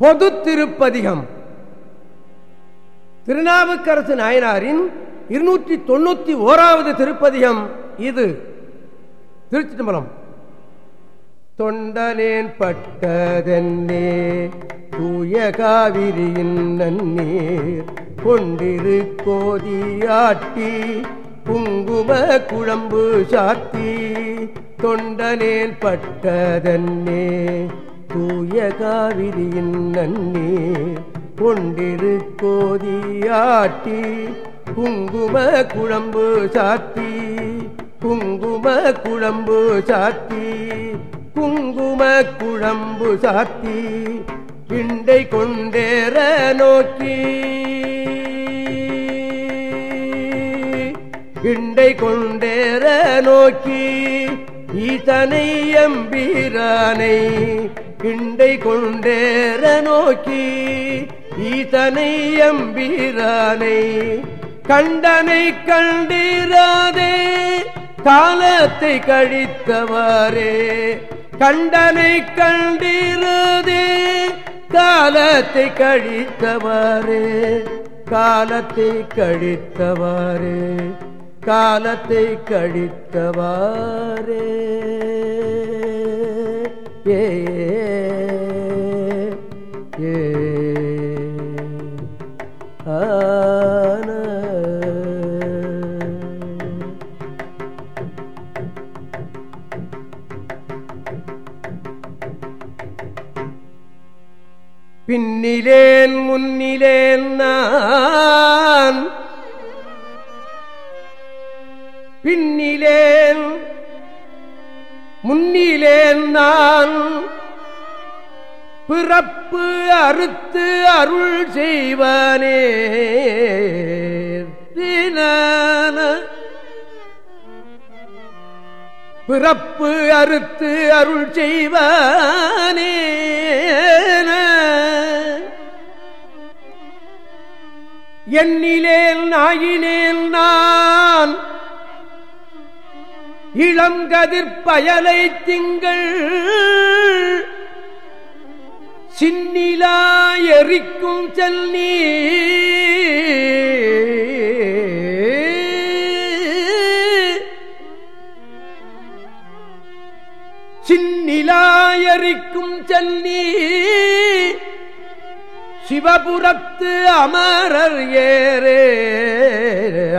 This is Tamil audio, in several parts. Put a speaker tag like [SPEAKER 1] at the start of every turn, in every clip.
[SPEAKER 1] பொது திருப்பதிகம் திருநாவுக்கரசு நாயனாரின் இருநூற்றி தொண்ணூத்தி ஓராவது திருப்பதிகம் இது. திருச்சி தம்பலம் தொண்டலேன் பட்டதென்னே தூய காவிரியின் நன்னீர் கொண்டிரு கோதியாட்டி குங்கும குழம்பு சாத்தி தொண்டலேன் பட்டதன்னே தூய காவிரியின் நன்னீர் கொண்டிரு கோதியாட்டி குங்கும குழம்பு சாத்தி குங்கும குழம்பு சாத்தி குங்கும குழம்பு சாத்தி பிண்டை கொண்டேற நோக்கி. கிண்டை கொண்டேற நோக்கி ஈசனை எம்பீரானை கிண்டை கொண்டேற நோக்கி ஈசனை எம்பீரானை கண்டனை கண்டிராதே காலத்தை கழித்தவாறே கண்டனை கண்டிராதே காலத்தை கழித்தவாறே காலத்தை கழித்தவாறே காலத்தை கழித்தவாறே. ஏ. ஏ அறுத்து அருள் செய்வானே. பிறப்பு அறுத்து அருள் செய்வானே. எண்ணிலேல் நாயினேல் நான். இளங்கதிர்பயலை திங்கள். சின்னிலா எரிக்கும் செல்லி சின்னிலாயரிக்கும் செல்லி சிவபுரத்து அமரர் ஏரே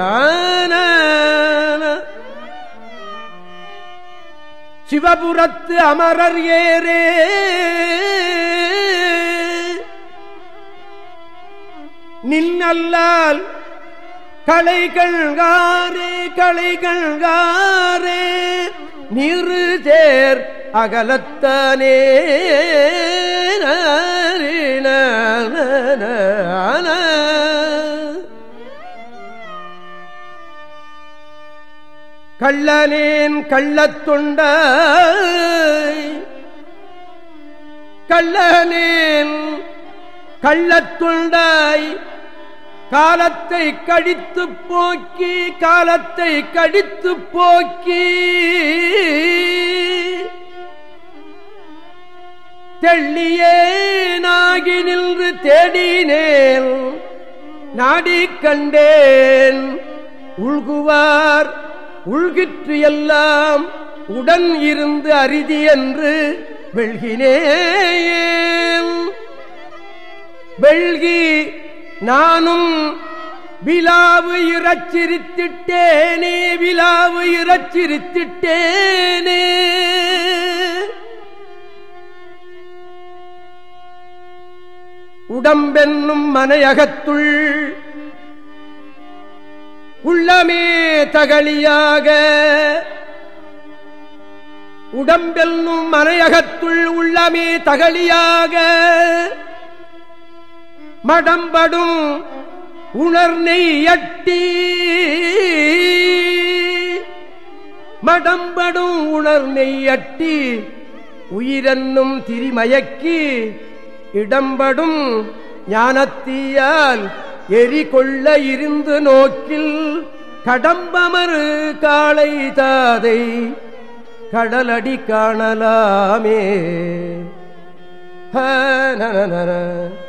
[SPEAKER 1] ஆன சிவபுரத்து அமரர் ஏரே நின்னல்லால் களைகள்காரே களைகள்காரே நிறு சேர் அகலத்தானே. கள்ளனேன் கள்ளத்துண்ட கள்ளனேன் கள்ளத்துண்டாய் காலத்தை கடித்து போக்கி காலத்தை கடித்து போக்கி தெள்ளியே நாகி நின்று தேடினேன் நாடி கண்டேன். உள்குவார் உள்கிற்று எல்லாம் உடன் இருந்து அரிதி என்று வெள்கினேயே வெள்கி நானும் விழாவு இறச்சிரித்திட்டேனே விழாவு இறச்சிரித்திட்டேனே. உடம்பென்னும் மனையகத்துள் உள்ளமே தகளியாக உடம்பெல்லும் மனையகத்துள் உள்ளமே தகளியாக மடம்படும் உணர்நெய்யட்டி மடம்படும் உணர்நெய்யட்டி உயிரென்னும் திரிமயக்கி இடம்படும் ஞானத்தீயால் எரி கொள்ள இருந்து நோக்கில் கடம்பமறு காளை தாதை கடலடி காணலாமே. ஹ நன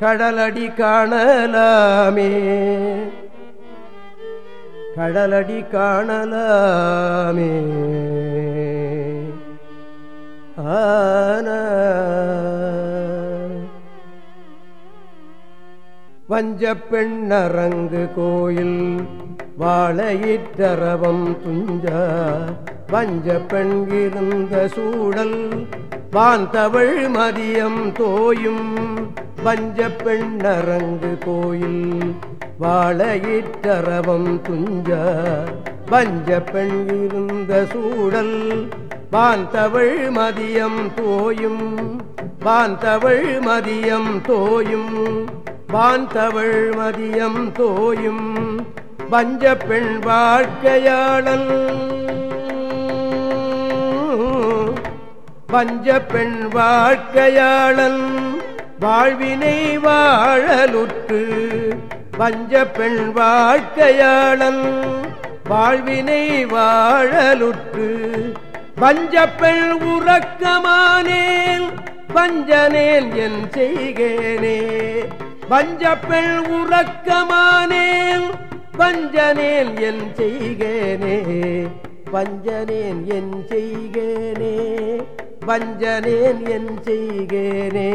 [SPEAKER 1] கடலடி காணலாமே. கடலடி காணலாமே. ஆன. வஞ்ச பெண்ணரங்கு கோயில் வாழையிற்றரவம் துஞ்ச. வஞ்ச பெண் இருந்த சூழல் தவழ் மதியம் தோயும். வஞ்ச பெண்ணரங்கு கோயில் வாழையிற்றரவம் துஞ்ச வஞ்ச பெண் இருந்த சூழல் பாந்தவள் மதியம் தோயும். பாந்தவள் மதியம் தோயும் பாந்தவள் மதியம் தோயும். வஞ்ச பெண் வாழ்க்கையாளன் வஞ்ச பெண் வாழ்க்கையாளன் வாழ்வினை வாழலுற்று வஞ்ச பெண் வாழ்க்கையாளன். வாழ்வினை வாழலுற்று வஞ்ச பெண் உறக்கமானேன் வஞ்சனேன் என் செய்கேனே. வஞ்ச பெண் உறக்கமானேன் வஞ்சனேன் என் செய்கேனே. வஞ்சனேன் என் செய்கேனே வஞ்சனேன் என் செய்கேனே.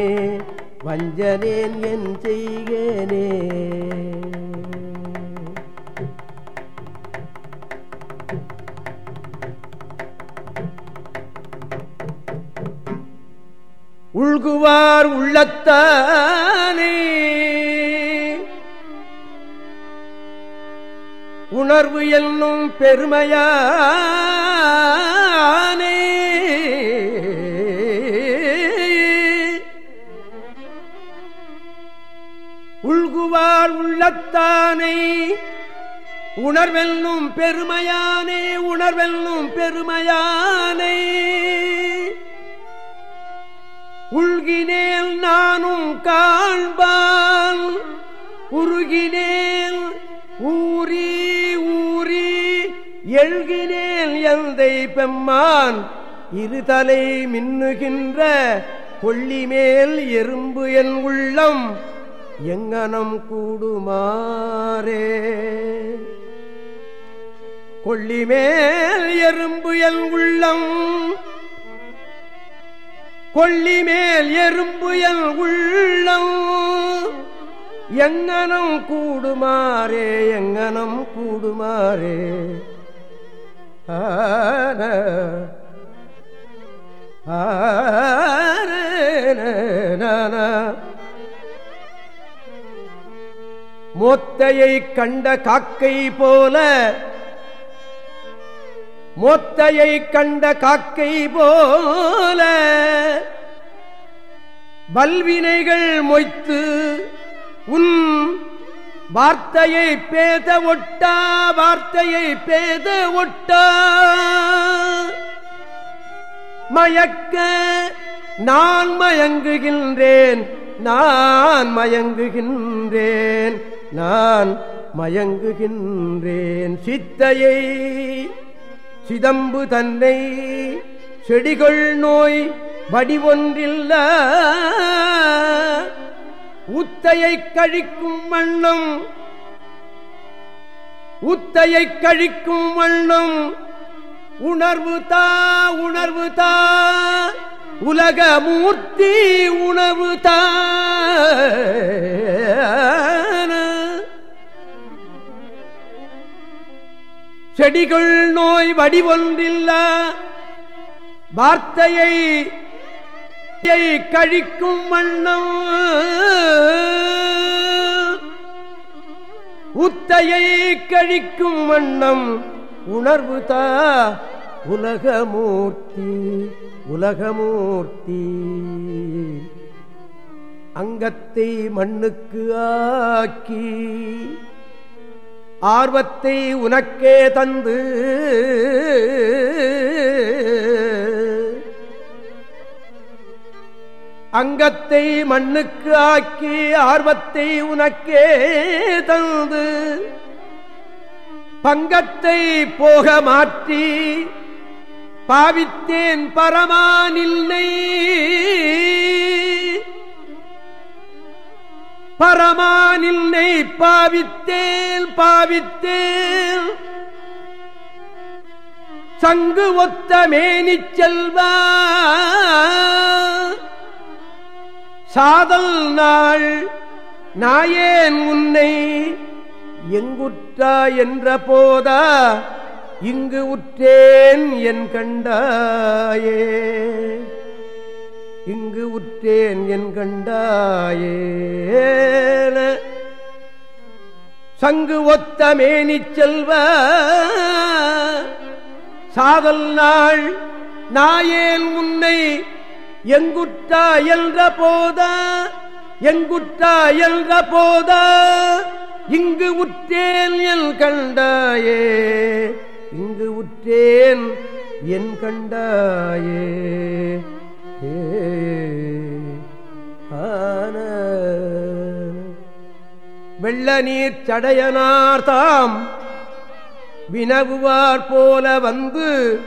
[SPEAKER 1] வஞ்சனேன் என் செய்கேனே. உள்குவார் உள்ளத்தானே. உணர்வு என்னும் பெருமையா உள்குவார் உள்ளத்தானை உணர்வெல்லும் பெருமையானே உணர்வெல்லும் பெருமையானே. உள்கினேல் நானும் காண்பால் உருகினேல் ஊரி ஊரி எழுகினேல் எந்தை பெம்மான் இருதலை மின்னுகின்ற கொள்ளிமேல் எறும்பு என் உள்ளம் எங்கனம் கூடுமாறே? கொள்ளிமேல் எறும்பு எல் உள்ளம். கொள்ளிமேல் எறும்பு எல் உள்ளம். எங்கனம் கூடுமாறே? எங்கனம் கூடுமாறே? ஆன மொத்தையை கண்ட காக்கை போல மோத்தையை கண்ட காக்கை போல பல்வினைகள் மொய்த்து உன் வார்த்தையை பேத ஒட்டா வார்த்தையை பேத ஒட்டா. மயக்க நான் மயங்குகின்றேன் நான் மயங்குகின்றேன். நான் மயங்குகின்றேன். சித்தையை சிதம்பு தன்னை செடிகள் நோய் வடிவொன்றில்ல. உத்தையை கழிக்கும் வண்ணம் உத்தையை கழிக்கும் வண்ணம். உணர்வு தா உணர்வு தா உலக மூர்த்தி உணவு தா. செடிகள் நோய் வடிவொன்றில்ல. வார்த்தையை கழிக்கும் வண்ணம். உத்தையை கழிக்கும் வண்ணம். உணர்வு தா உலகமூர்த்தி உலகமூர்த்தி. அங்கத்தை மண்ணுக்கு ஆக்கி ஆர்வத்தை உனக்கே தந்து அங்கத்தை மண்ணுக்கு ஆக்கி ஆர்வத்தை உனக்கே தந்து பங்கத்தை போக மாற்றி பாவித்தேன் பரமானில்லை பரமானில் நெய் பாவித்தேன் பாவித்தேன் சங்கு ஒத்த மேனி செல்வா சாதல் நாள் நாயேன் உன்னை எங்குற்றா என்ற போதா இங்கு உற்றேன் என் கண்டாயே. இங்கு உற்றேன் என் கண்டாயே சங்கு ஒத்த மேனி செல்வ சாதல் நாள் நாயேல் உன்னை எங்குற்றா எல்ற போதா? எங்குற்றா எல்ற போதா? இங்கு உற்றேன் என் கண்டாயே. இங்கு உற்றேன் என் கண்டாயே. வெள்ள நீர் சடையனார் தாம் வினவுவார் போல வந்து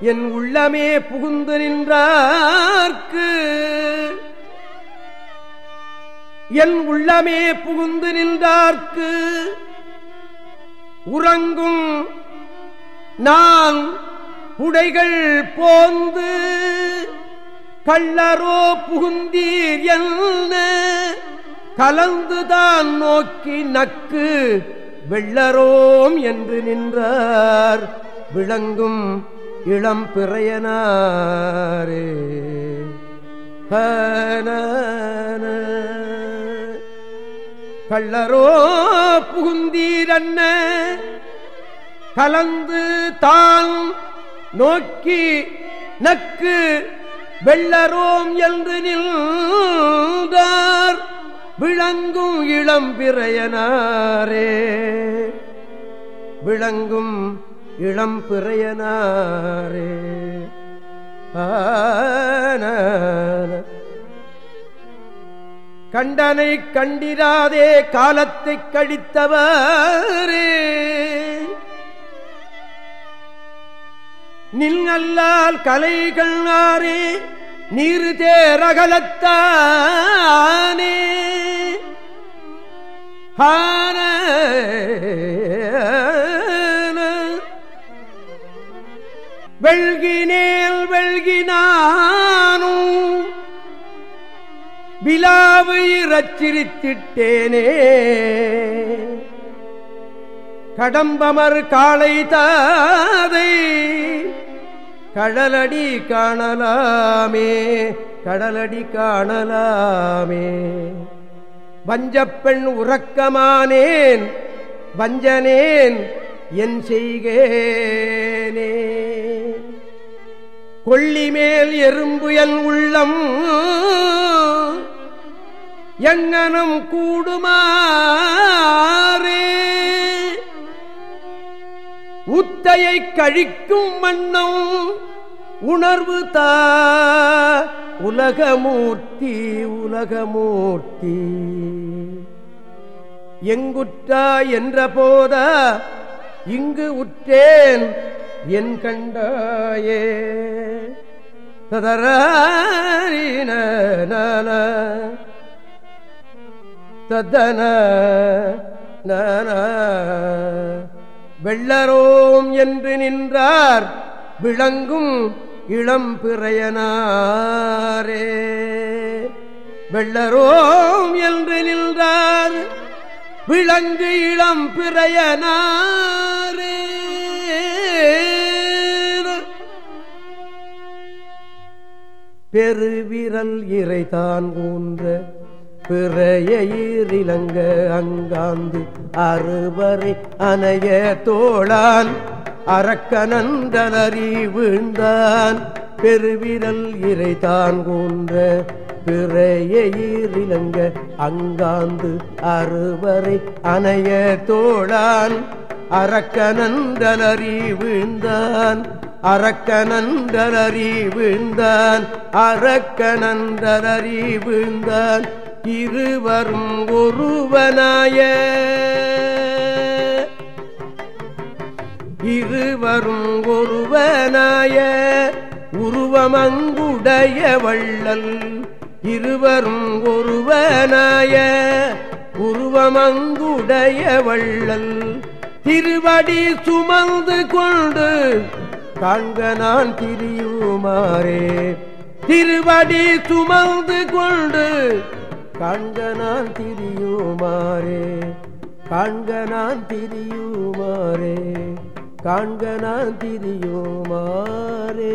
[SPEAKER 1] என் உள்ளமே புகுந்து நின்றார்க்கு. என் உள்ளமே புகுந்து நின்றார்க்கு. உறங்கும் நான் உடைகள் போந்து கள்ளரோ புகுந்தீர் கலந்துதான் நோக்கி நக்கு வெள்ளரோம் என்று நின்றார். விளங்கும் இளம் பிறையனாரே. கள்ளரோ புகுந்தீரன்ன கலந்து தான் நோக்கி நக்கு வெள்ளரோம் என்று நின்றார். விளங்கும் இளம்பிறையனாரே விளங்கும் இளம்பிறையனாரே கண்டனை கண்டிராதே காலத்தை கழித்தவரே. நில்லால் கலைகள் ஆரே நீர் தேரகலத்தானே ஹான வெள்கினேல் வெள்கினானும் விழாவை ரச்சிரித்திட்டேனே கடம்பமர் காளை தாதை கடலடி காணலாமே கடலடி காணலாமே. வஞ்சப்பெண் உறக்கமானேன் வஞ்சனேன் என் செய்கேனே. கொள்ளிமேல் எறும்பு என் உள்ளம் எங்கனம் கூடுமாறே. உத்தையை கழிக்கும் மன்னம் உணர்வு தா உலகமூர்த்தி உலகமூர்த்தி. எங்குற்றா என்ற போத இங்கு உற்றேன் என் கண்டாயே. ததரீன ததன வெள்ளரோம் என்று நின்றார் விளங்கும் இளம் பிறையனாரே. வெள்ளரோம் என்று நின்றார் விளங்கு இளம் பிறையனாரே. பெருவிரல் இறைதான் ஊன்ற பிறையிலங்க அங்காந்து அறுவரை அணைய தோளான் அரக்கனந்தனறி வீழ்ந்தான். பெருவிரல் இறைதான் கூன்ற பிறையிலங்க அங்காந்து அறுவரை அணைய தோழான். அரக்கனந்தலறி வீழ்ந்தான். அரக்கனந்தலறி வீழ்ந்தான். அரக்கனந்தலறி வீழ்ந்தான். இருவரும் ஒருவனாய. இருவரும் ஒருவனாய. உருவமங்குடைய வள்ளல். இருவரும் ஒருவனாய. உருவமங்குடைய வள்ளல். திருவடி சுமந்து கொண்டு காண்க நான் திரியுமாறே. திருவடி சுமந்து கொண்டு காண்க நான் திரியுமாறே காண்க நான் திரியுமாறே காண்க நான் திரியுமாறே.